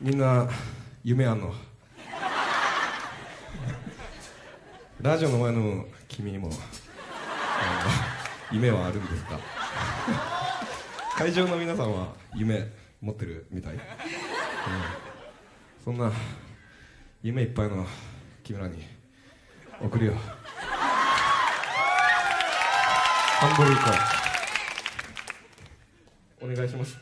みんな夢あんの？ラジオの前の君にも夢はあるんですか？会場の皆さんは夢持ってるみたい、うん、そんな夢いっぱいの木村に送るよ。ハンドリーカーお願いします。